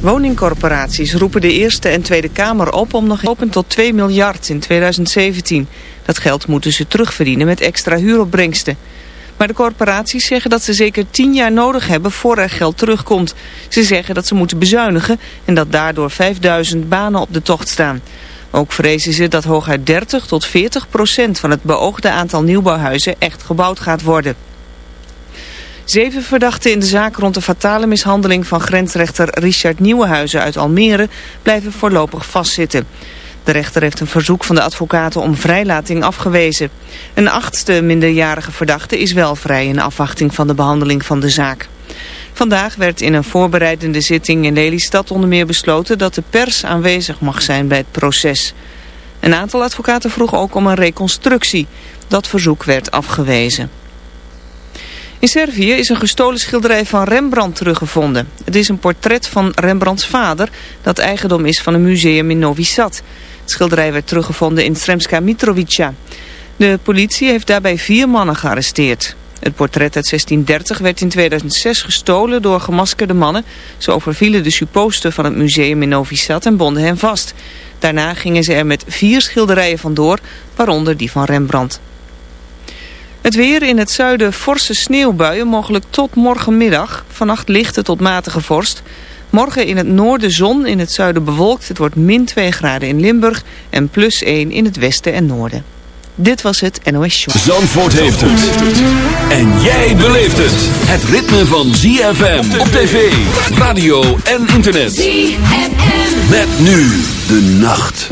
Woningcorporaties roepen de Eerste en Tweede Kamer op om nog open tot 2 miljard in 2017. Dat geld moeten ze terugverdienen met extra huuropbrengsten. Maar de corporaties zeggen dat ze zeker 10 jaar nodig hebben voor er geld terugkomt. Ze zeggen dat ze moeten bezuinigen en dat daardoor 5000 banen op de tocht staan. Ook vrezen ze dat hooguit 30 tot 40 procent van het beoogde aantal nieuwbouwhuizen echt gebouwd gaat worden. Zeven verdachten in de zaak rond de fatale mishandeling van grensrechter Richard Nieuwenhuizen uit Almere blijven voorlopig vastzitten. De rechter heeft een verzoek van de advocaten om vrijlating afgewezen. Een achtste minderjarige verdachte is wel vrij in afwachting van de behandeling van de zaak. Vandaag werd in een voorbereidende zitting in Lelystad onder meer besloten dat de pers aanwezig mag zijn bij het proces. Een aantal advocaten vroeg ook om een reconstructie. Dat verzoek werd afgewezen. In Servië is een gestolen schilderij van Rembrandt teruggevonden. Het is een portret van Rembrandts vader dat eigendom is van een museum in Novi Sad. Het schilderij werd teruggevonden in Sremska Mitrovica. De politie heeft daarbij vier mannen gearresteerd. Het portret uit 1630 werd in 2006 gestolen door gemaskerde mannen. Ze overvielen de supposten van het museum in Novi Sad en bonden hen vast. Daarna gingen ze er met vier schilderijen vandoor, waaronder die van Rembrandt. Het weer in het zuiden forse sneeuwbuien, mogelijk tot morgenmiddag. Vannacht lichte tot matige vorst. Morgen in het noorden zon, in het zuiden bewolkt. Het wordt min 2 graden in Limburg en plus 1 in het westen en noorden. Dit was het NOS Show. Zandvoort heeft het. En jij beleeft het. Het ritme van ZFM op tv, radio en internet. ZFM. Met nu de nacht.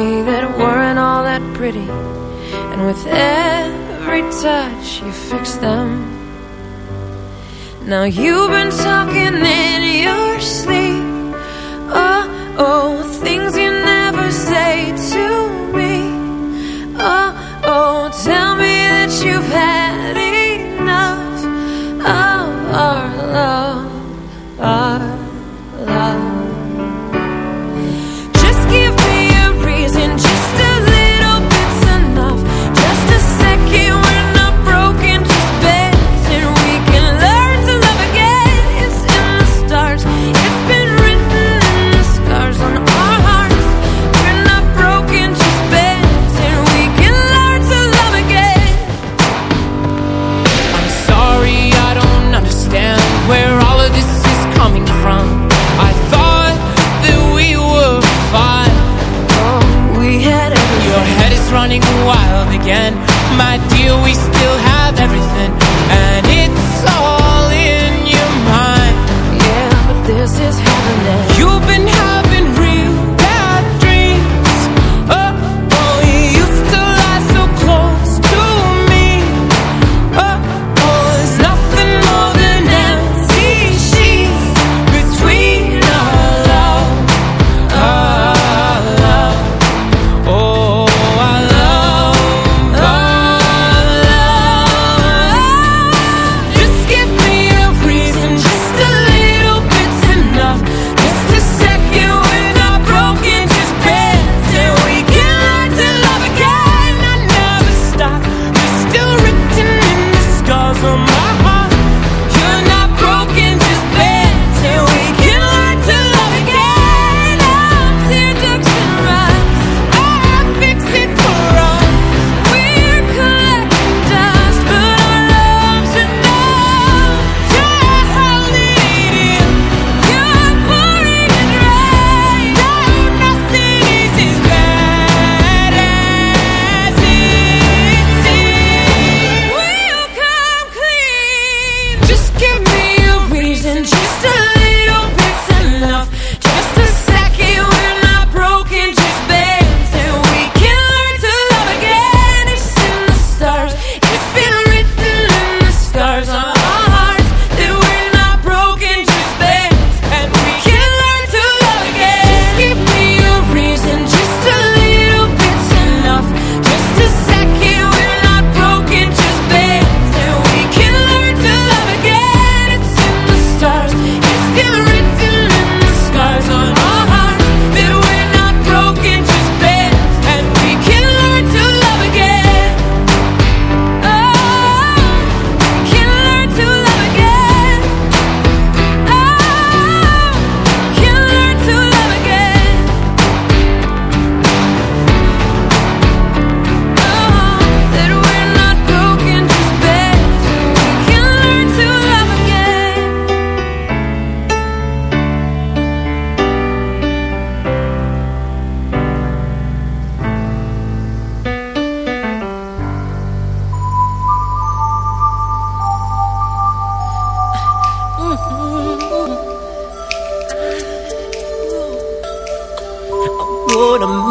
me that weren't all that pretty. And with every touch you fix them. Now you've been talking in your sleep. Oh, oh, things you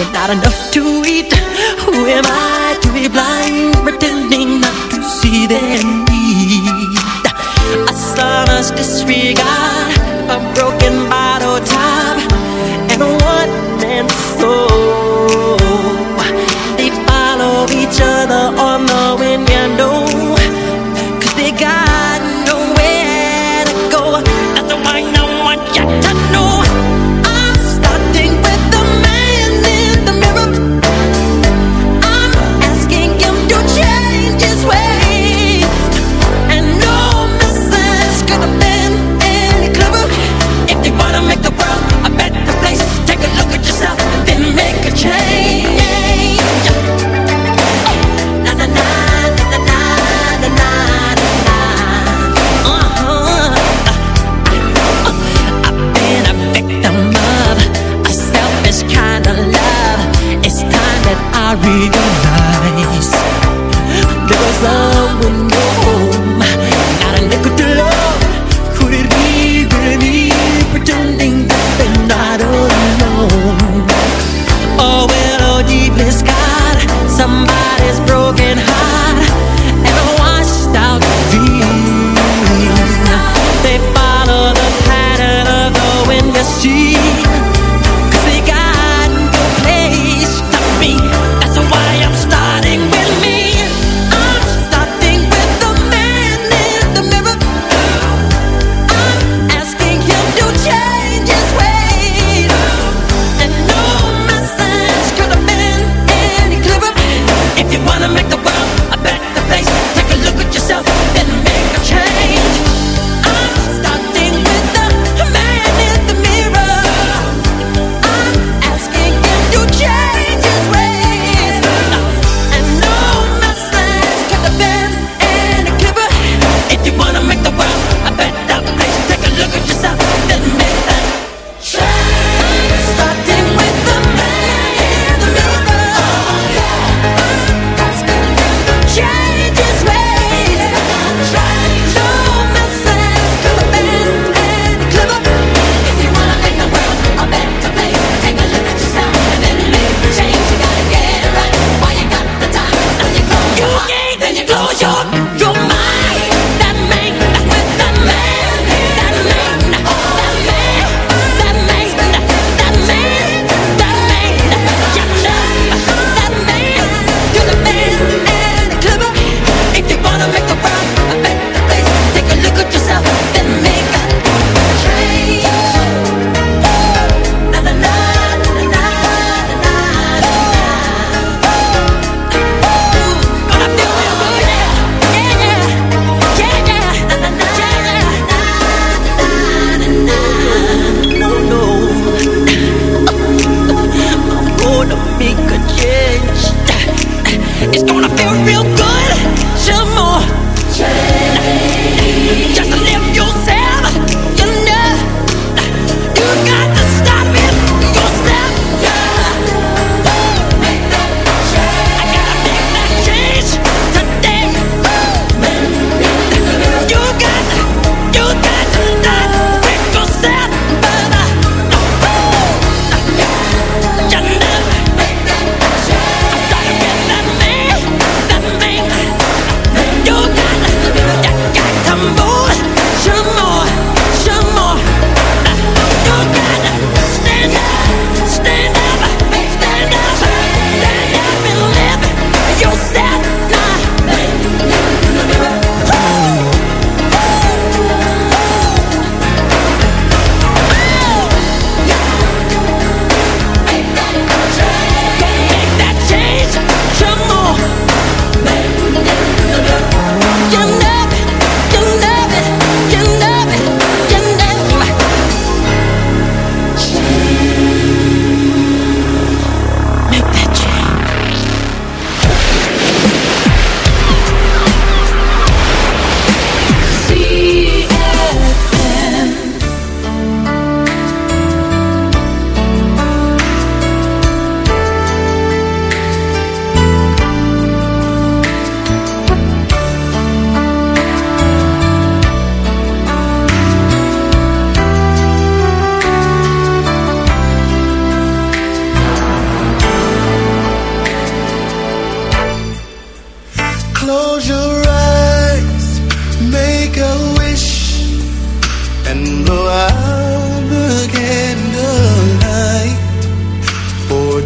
with not enough to eat. Who am I to be blind, pretending not to see their need? A son's disregard, a broken bottle top, and a one-man soul. They follow each other on the wind, you know, It's gonna feel real good. Some more. Change. Just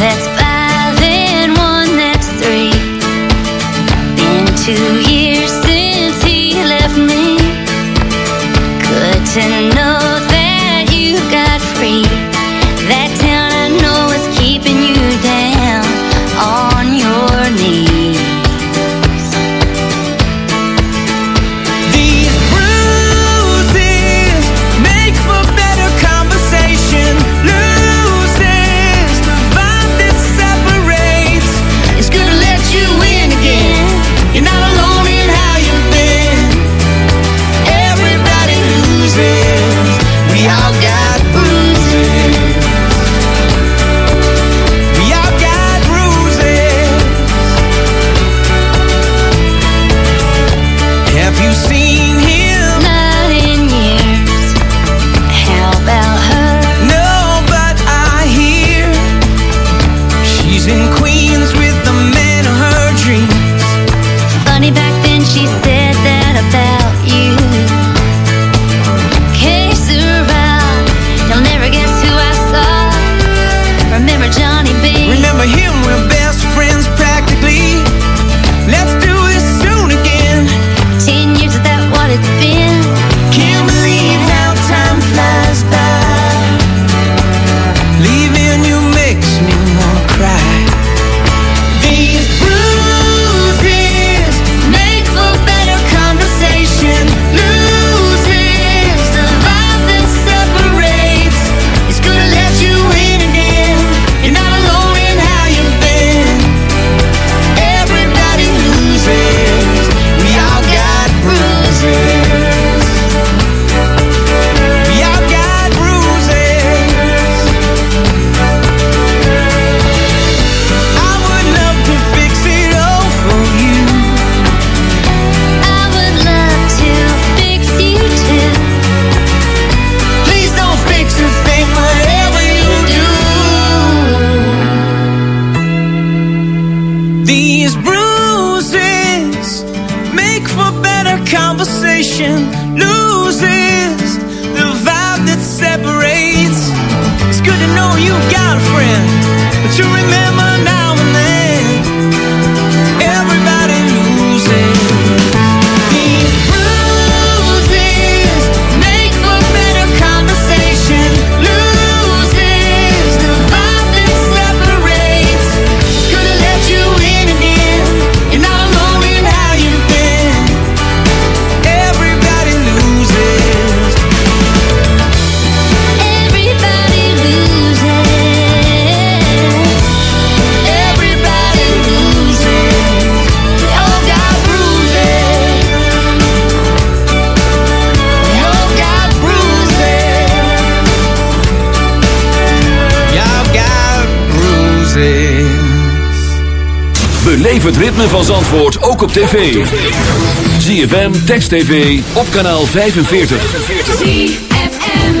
that's five and one that's three. Been two years since he left me. Good to know. Ook op tv. ZFM, Text TV, op kanaal 45. ZFM.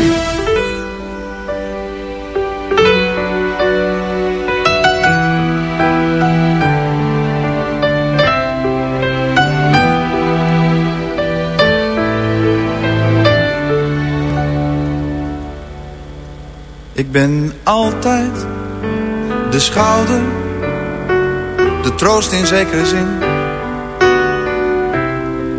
Ik ben altijd de schouder, de troost in zekere zin.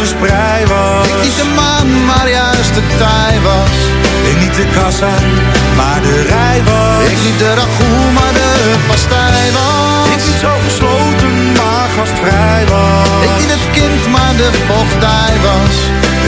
de sprei was. Ik niet de maan, maar juist de tij was. Ik niet de kassa, maar de rij was. Ik niet de ragout, maar de pastij was. Ik niet zo gesloten, maar gastvrij was. Ik niet het kind, maar de vochtdij was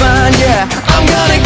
find, yeah, I'm gonna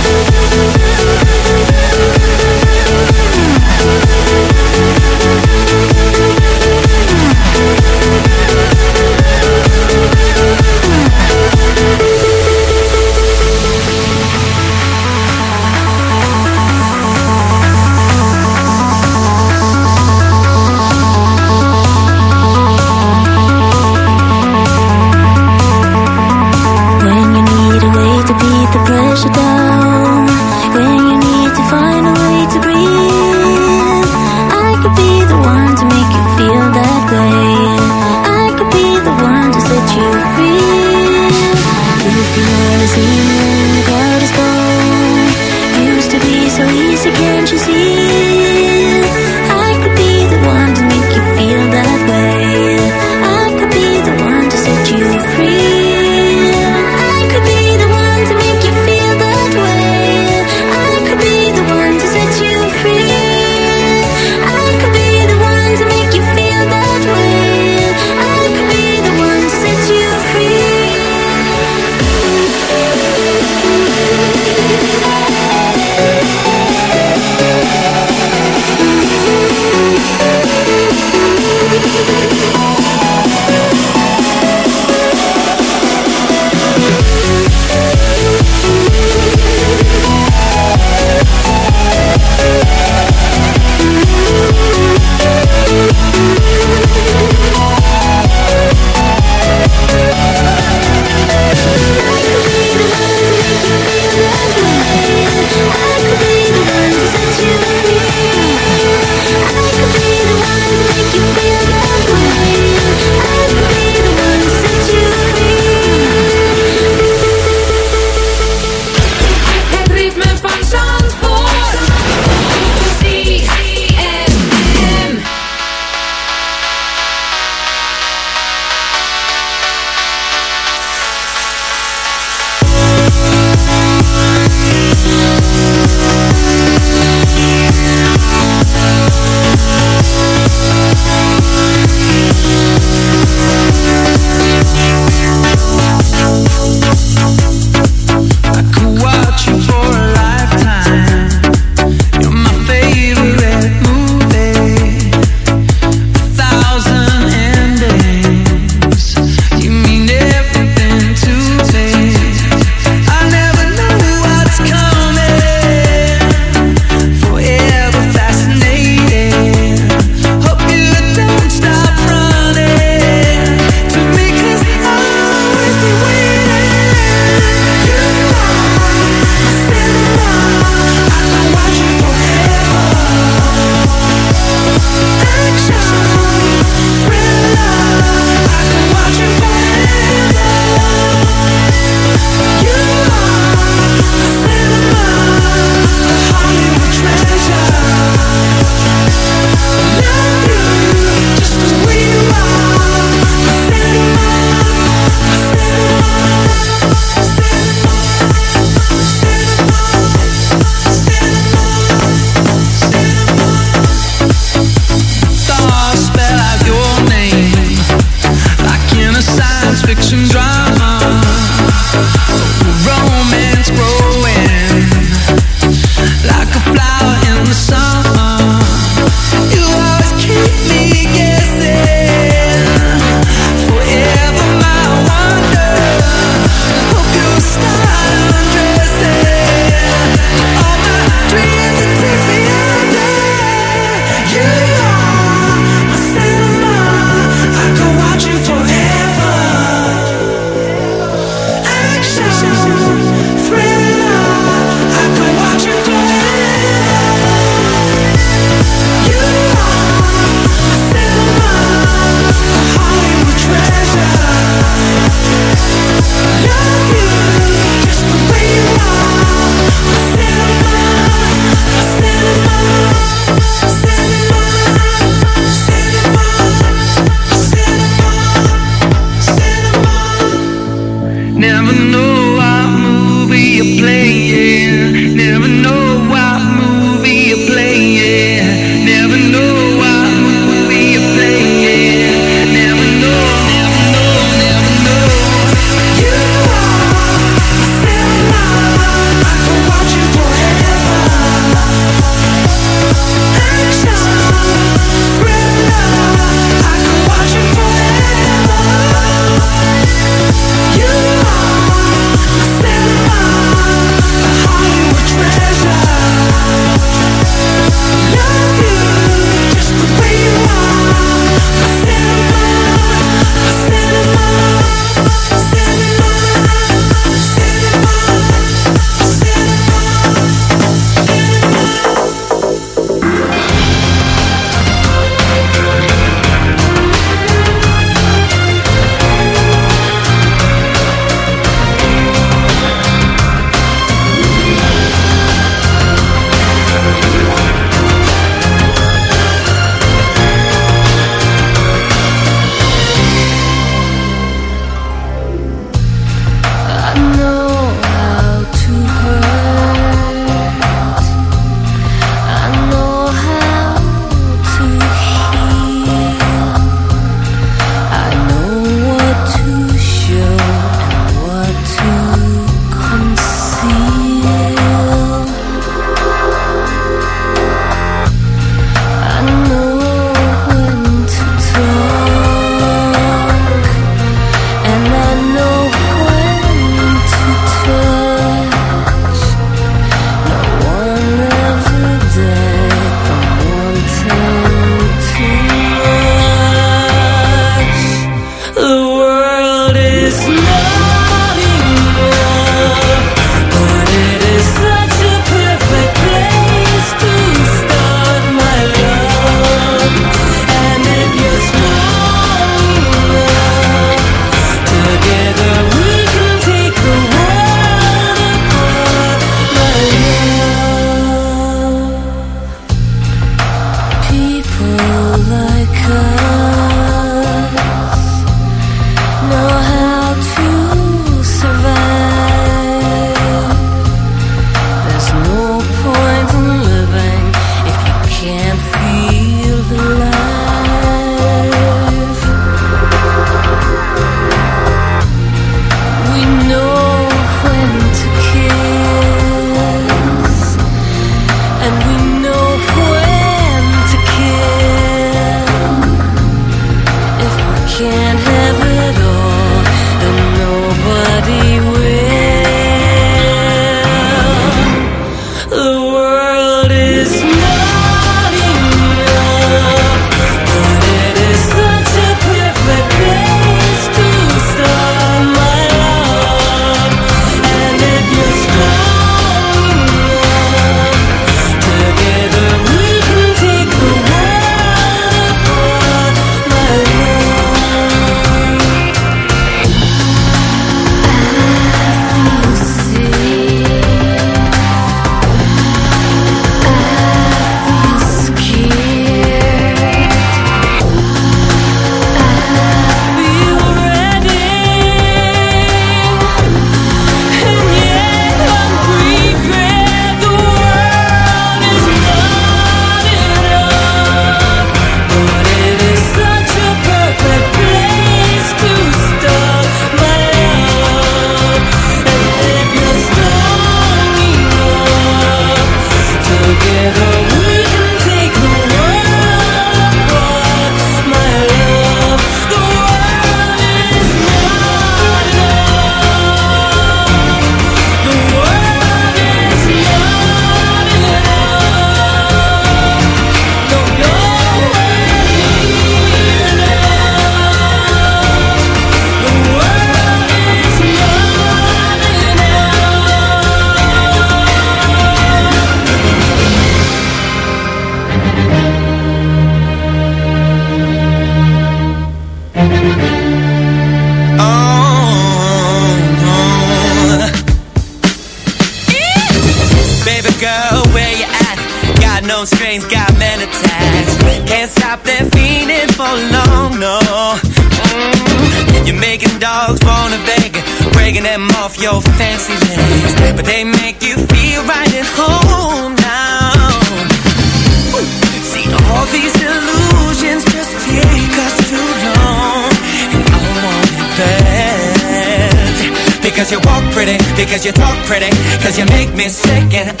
pretty Cause you make me sick and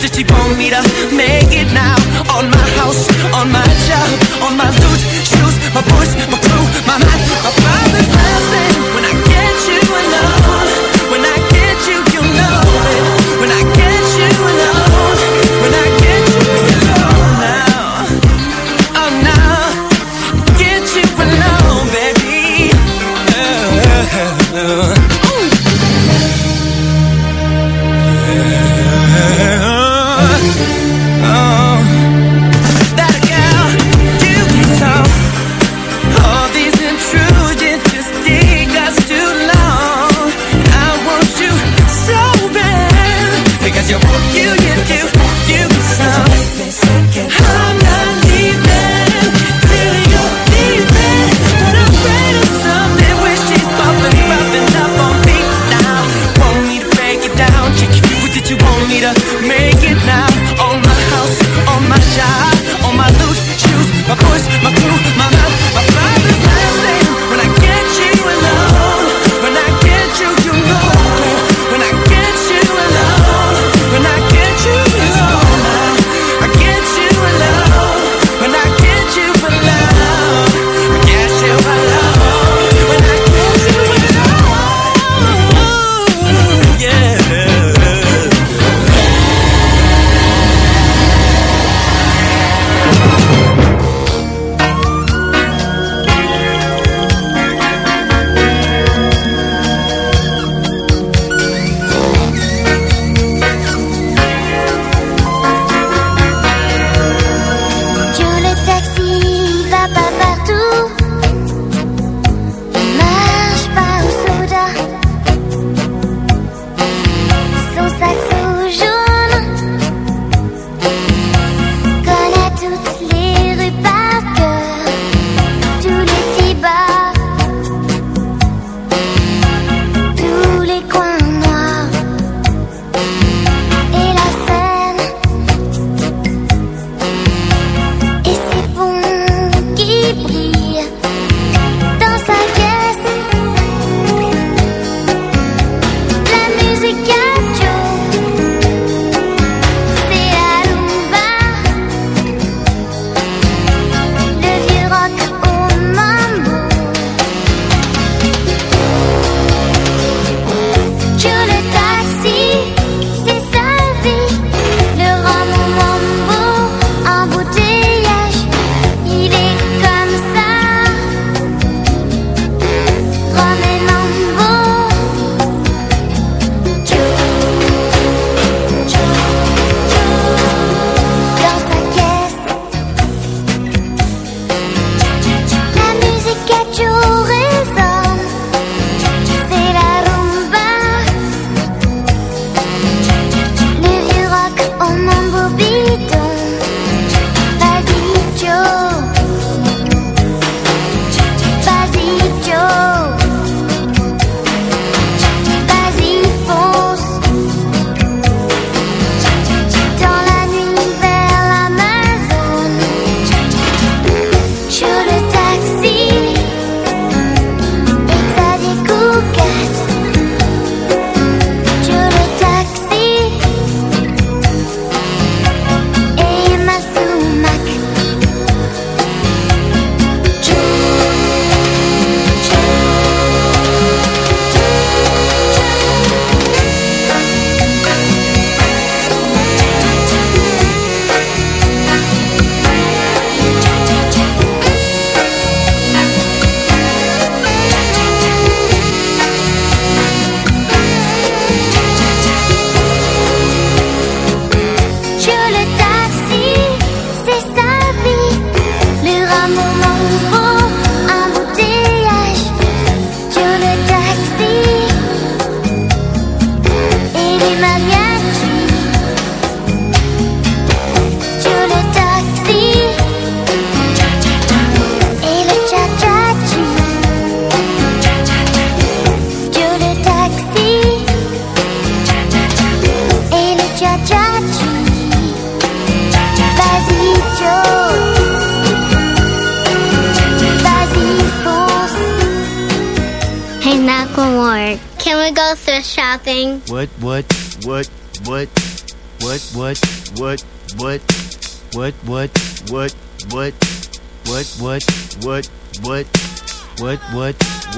Does she want me to make it now? On my house, on my job, on my loot, shoes, my boys, my crew, my mind, my father's last name.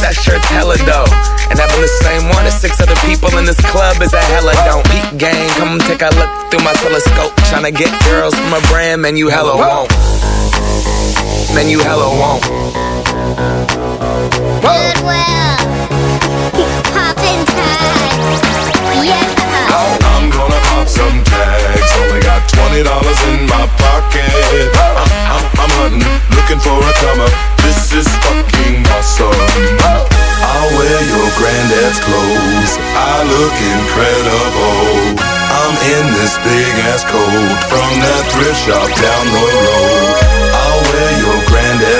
That shirt's hella dope. And having the same one as six other people in this club is a hella don't. Peak gang, come take a look through my telescope. Tryna get girls from a brand, man, you hella won't. Man, you hella won't. Goodwill. Poppin' tags. Yeah. I'm gonna pop some tags. Only got twenty dollars in my pocket. I'm, I'm, Looking for a come up. This is fucking awesome. I'll wear your granddad's clothes. I look incredible. I'm in this big ass coat from that thrift shop down the road. I'll wear your